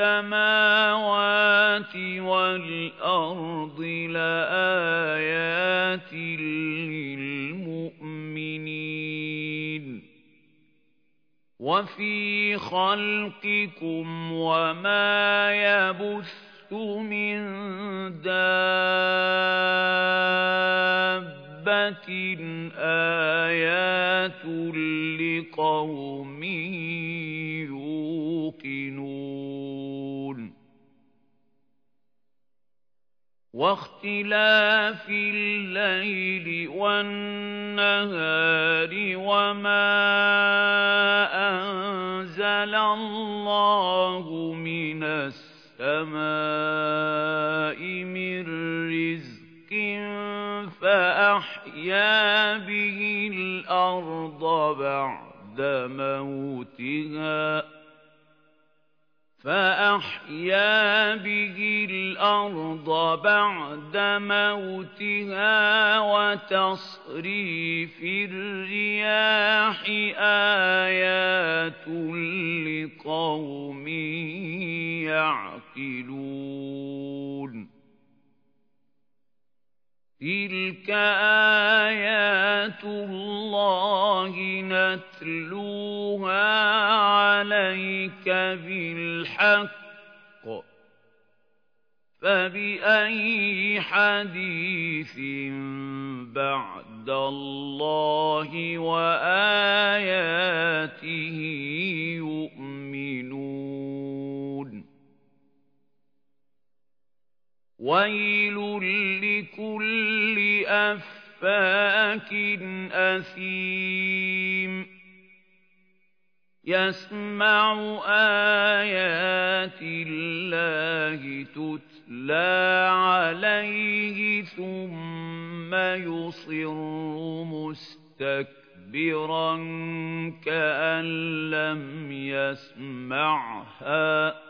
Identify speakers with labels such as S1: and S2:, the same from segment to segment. S1: السَّمَاوَاتِ وَالْأَرْضِ لَآيَاتٍ لِلْمُؤْمِنِينَ وَفِي خَلْقِكُمْ وَمَا يَبُثُّ مِنْ دَابَّةٍ آيَاتٌ لِقَوْمٍ يُوقِنُونَ وَاخْتِلَافِ اللَّيْلِ وَالنَّهَارِ وَمَا أَنزَلَ اللَّهُ مِنَ السَّمَاءِ مِن رِّزْقٍ فَأَحْيَا بِهِ الْأَرْضَ بَعْدَ مَوْتِهَا فَأَحْيَا بِهِ الْأَرْضَ بَعْدَ مَوْتِهَا وَتَصْرِيفِ الرِّيَاحِ آيَاتٌ لِقَوْمٍ يَعْقِلُونَ تِلْكَ آيَاتُ اللَّهِ نَتْلُوهَا عَلَيْكَ بِالْحَقِّ فَبِأَيِّ حَدِيثٍ بَعْدَ اللَّهِ وَآيَاتِهِ يُؤْمِنُونَ ويل لكل أفاك أثيم يسمع آيات الله تتلى عليه ثم يصر مستكبرا كأن لم يسمعها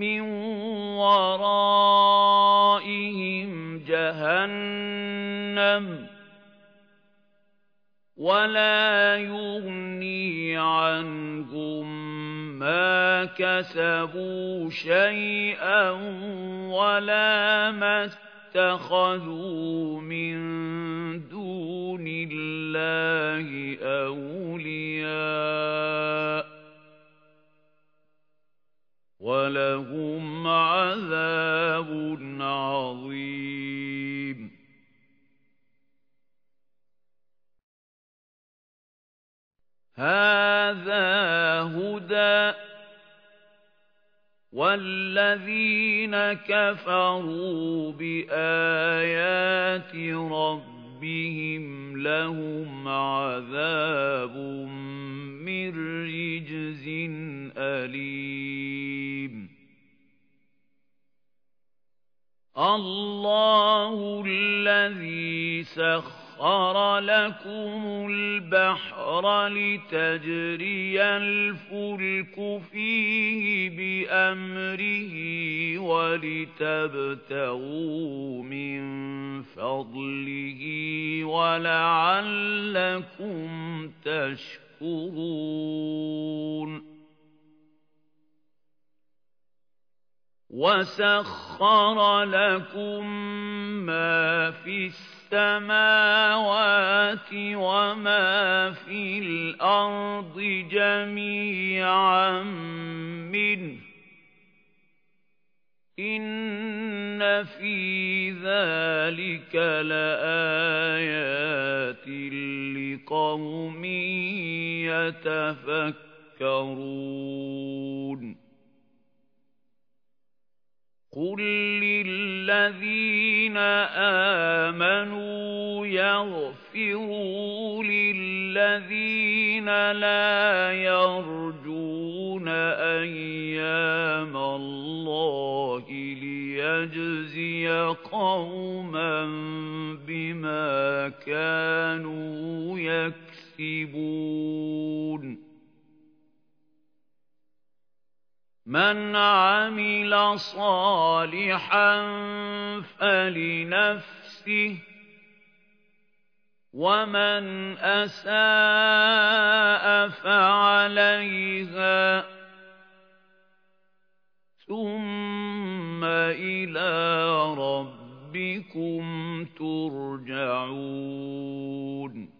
S1: مِنْ وَرَائِهِمْ جَهَنَّمُ وَلَا يُغْنِي عَنْهُمْ مَا كَسَبُوا شَيْئًا وَلَا مَا اتَّخَذُوا مِنْ دُونِ اللَّهِ أَوْلِيَاءَ وَلَهُمْ عَذَابٌ عَظِيمٌ هَذَا هُدًى وَالَّذِينَ كَفَرُوا بِآيَاتِ رَبِّهِمْ رَبِّهِمْ لَهُمْ عَذَابٌ مِّن رِّجْزٍ أَلِيمٌ اللَّهُ الَّذِي سَخَّرَ سَخَّرَ لَكُمُ الْبَحْرَ لِتَجْرِيَ الْفُلْكُ فِيهِ بِأَمْرِهِ وَلِتَبْتَغُوا مِنْ فَضْلِهِ وَلَعَلَّكُمْ تَشْكُرُونَ وَسَخَّرَ لَكُم مَّا فِي السَّمَاءِ السَّمَاوَاتِ وَمَا فِي الْأَرْضِ جَمِيعًا مِّنْهُ إِنَّ فِي ذَلِكَ لَآيَاتٍ لِقَوْمٍ يَتَفَكَّرُونَ قُل لِّلَّذِينَ آمَنُوا يَغْفِرُوا لِلَّذِينَ لَا يَرْجُونَ أَيَّامَ اللَّهِ لِيَجْزِيَ قَوْمًا بِمَا كَانُوا يَكْسِبُونَ مَنْ عَمِلَ صَالِحًا فَلِنَفْسِهِ وَمَنْ أَسَاءَ فَعَلَيْهَا ثُمَّ إِلَى رَبِّكُمْ تُرْجَعُونَ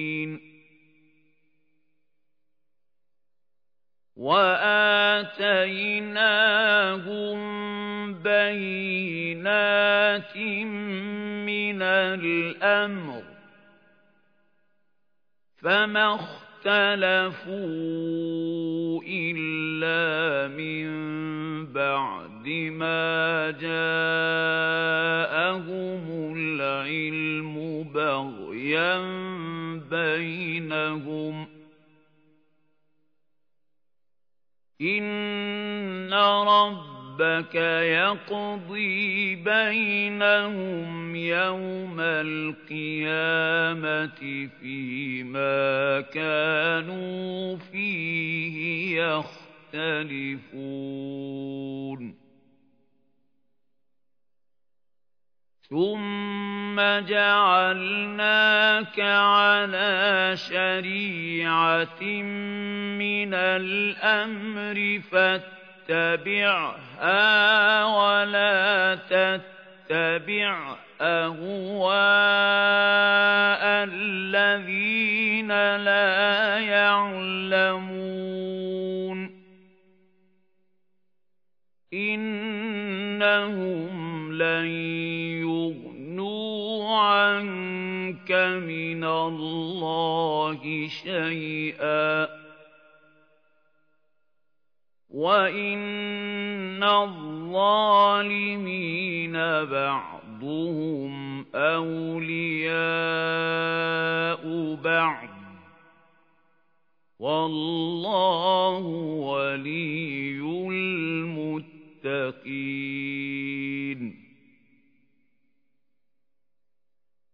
S1: وَآتَيْنَاهُمْ بَيِّنَاتٍ مِنَ الْأَمْرِ فَمَا اخْتَلَفُوا إِلَّا مِنْ بَعْدِ مَا جَاءَهُمُ الْعِلْمُ بَغْيًا بَيْنَهُمْ ۗ إِنَّ رَبَّكَ يَقْضِي بَيْنَهُمْ يَوْمَ الْقِيَامَةِ فِيمَا كَانُوا فِيهِ يَخْتَلِفُونَ ثم جعلناك على شريعة من الأمر فاتبعها ولا تتبع أهواء الذين لا يعلمون إنهم لن عَنكَ مِنَ اللَّهِ شَيْئًا وَإِنَّ الظَّالِمِينَ بَعْضُهُمْ أَوْلِيَاءُ بَعْضٍ وَاللَّهُ وَلِيُّ الْمُتَّقِينَ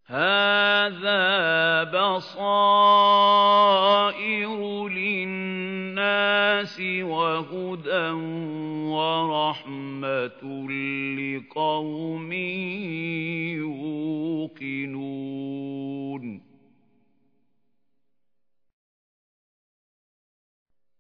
S1: هَذَا بَصَائِرُ لِلنَّاسِ وَهُدًى وَرَحْمَةٌ لِقَوْمٍ يُوقِنُونَ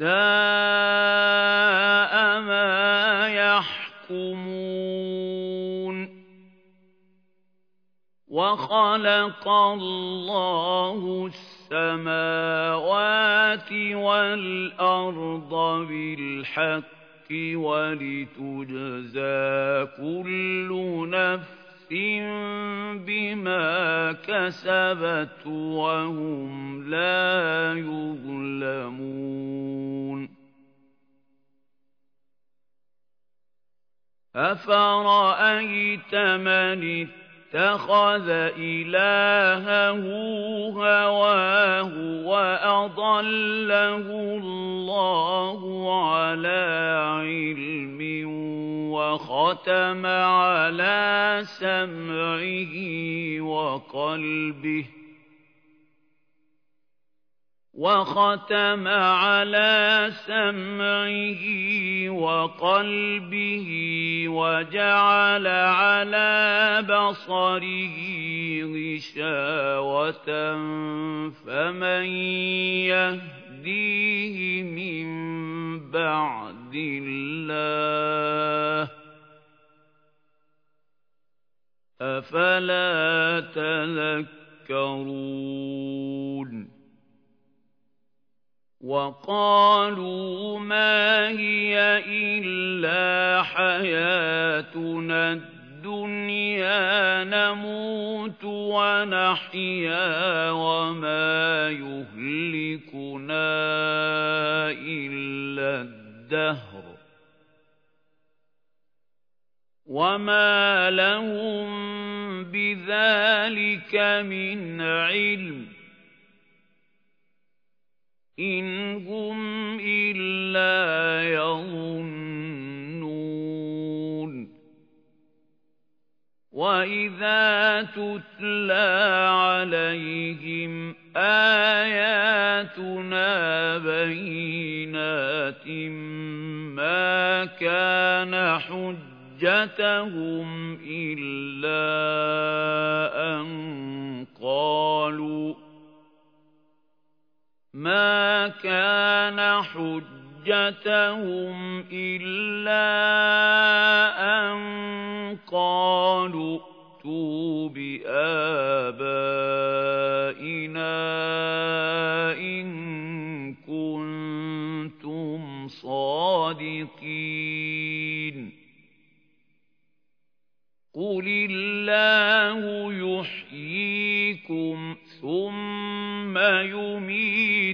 S1: سَاءَ مَا يَحْكُمُونَ وَخَلَقَ اللَّهُ السَّمَاوَاتِ وَالْأَرْضَ بِالْحَقِّ وَلِتُجْزَى كُلُّ نَفْسٍ نَفْسٍ بِمَا كَسَبَتْ وَهُمْ لَا يُظْلَمُونَ أَفَرَأَيْتَ مَنِ اتخذ إلهه هواه وأضله الله على علم وختم على سمعه وقلبه وختم على سمعه وقلبه وَجَعَلَ عَلَى بَصَرِهِ غِشَاوَةً فَمَن يَهْدِيهِ مِن بَعْدِ اللَّهِ أَفَلَا تَذَكَّرُونَ وَقَالُوا مَا هِيَ إِلَّا حَيَاتُنَا الدُّنْيَا نَمُوتُ وَنَحْيَا وَمَا يُهْلِكُنَا إِلَّا الدَّهْرُ وَمَا لَهُم بِذَلِكَ مِنْ عِلْمٍ إِنْ هُمْ إِلَّا يَظُنُّونَ وَإِذَا تُتْلَى عَلَيْهِمْ آيَاتُنَا بَيِّنَاتٍ مَا كَانَ حُجَّتَهُمْ إِلَّا حُجَّتَهُمْ إِلَّا أَن قَالُوا ائْتُوا بِآبَائِنَا إِن كُنتُمْ صَادِقِينَ قُلِ اللَّهُ يُحْيِيكُمْ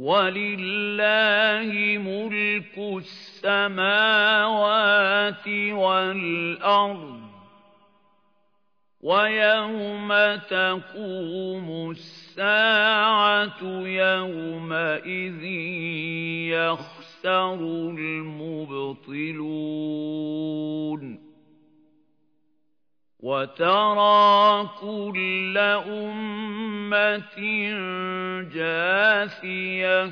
S1: وَلِلَّهِ مُلْكُ السَّمَاوَاتِ وَالْأَرْضِ وَيَوْمَ تَقُومُ السَّاعَةُ يَوْمَئِذٍ يَخْسَرُ الْمُبْطِلُونَ وَتَرَى كُلَّ أُمَّةٍ جَاثِيَةً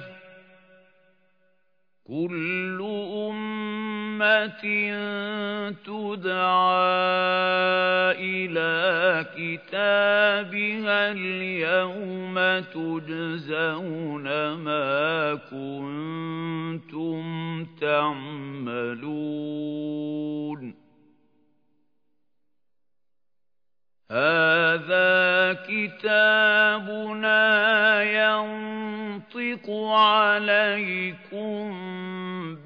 S1: كُلُّ أُمَّةٍ تُدْعَى إِلَى كِتَابِهَا الْيَوْمَ تُجْزَوْنَ مَا كُنتُمْ تَعْمَلُونَ هذا كتابنا ينطق عليكم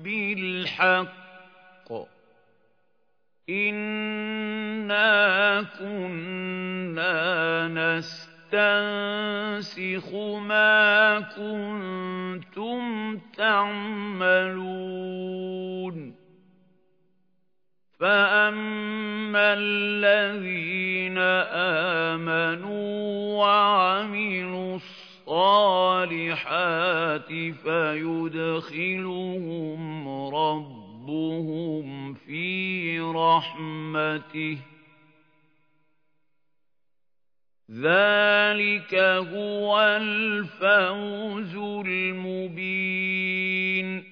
S1: بالحق إنا كنا نستنسخ ما كنتم تعملون فَأَمَّا الَّذِينَ آمَنُوا وَعَمِلُوا الصَّالِحَاتِ فَيُدْخِلُهُمْ رَبُّهُمْ فِي رَحْمَتِهِ ذَلِكَ هُوَ الْفَوْزُ الْمُبِينُ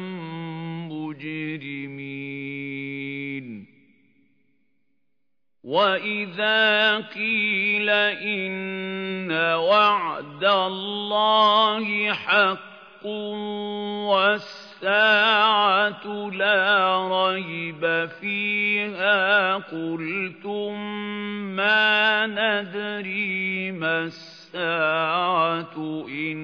S1: وَإِذَا قِيلَ إِنَّ وَعْدَ اللَّهِ حَقٌّ وَالسَّاعَةُ لَا رَيْبَ فِيهَا قُلْتُم مَّا نَدْرِي مَا السَّاعَةُ إِن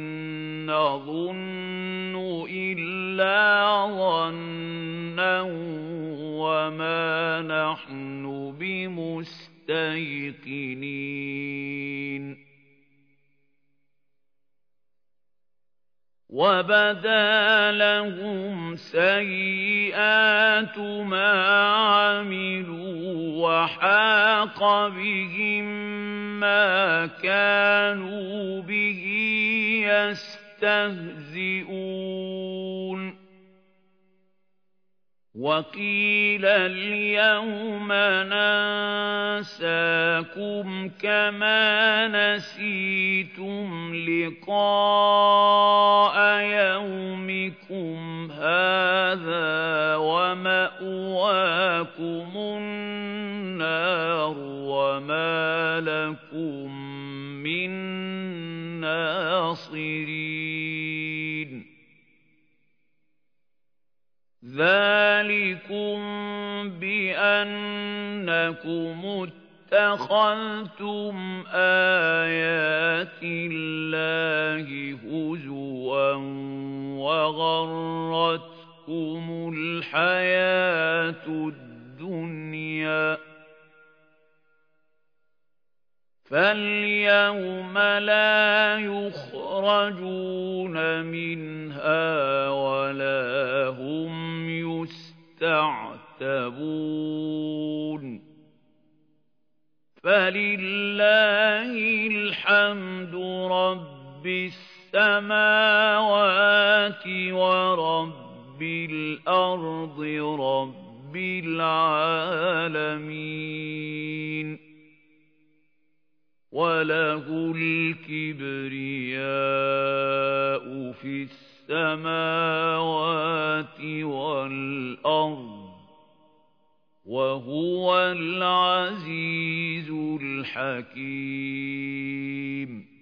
S1: نَّظُنُّ إِلَّا ظَنًّا وما نحن بمستيقنين وَبَدَا لَهُمْ سَيِّئَاتُ مَا عَمِلُوا وَحَاقَ بِهِمْ مَا كَانُوا بِهِ يَسْتَهْزِئُونَ وَقِيلَ الْيَوْمَ نَنسَاكُمْ كَمَا نَسِيتُمْ لِقَاءَ يَوْمِكُمْ هَذَا وَمَأْوَاكُمُ النَّارُ وَمَا لَكُمْ مِنْ نَاصِرِينَ ذَلِكُمْ بِأَنَّكُمْ اتَّخَذْتُمْ آيَاتِ اللَّهِ هُزُوًا وَغَرَّتْكُمُ الْحَيَاةُ الدُّنْيَا فَالْيَوْمَ لَا يُخْرَجُونَ مِنْهَا وَلَا هُمْ تعتبون فلله الحمد رب السماوات ورب الأرض رب العالمين وله الكبرياء في السماوات السَّمَاوَاتِ وَالْأَرْضِ وَهُوَ الْعَزِيزُ الْحَكِيمُ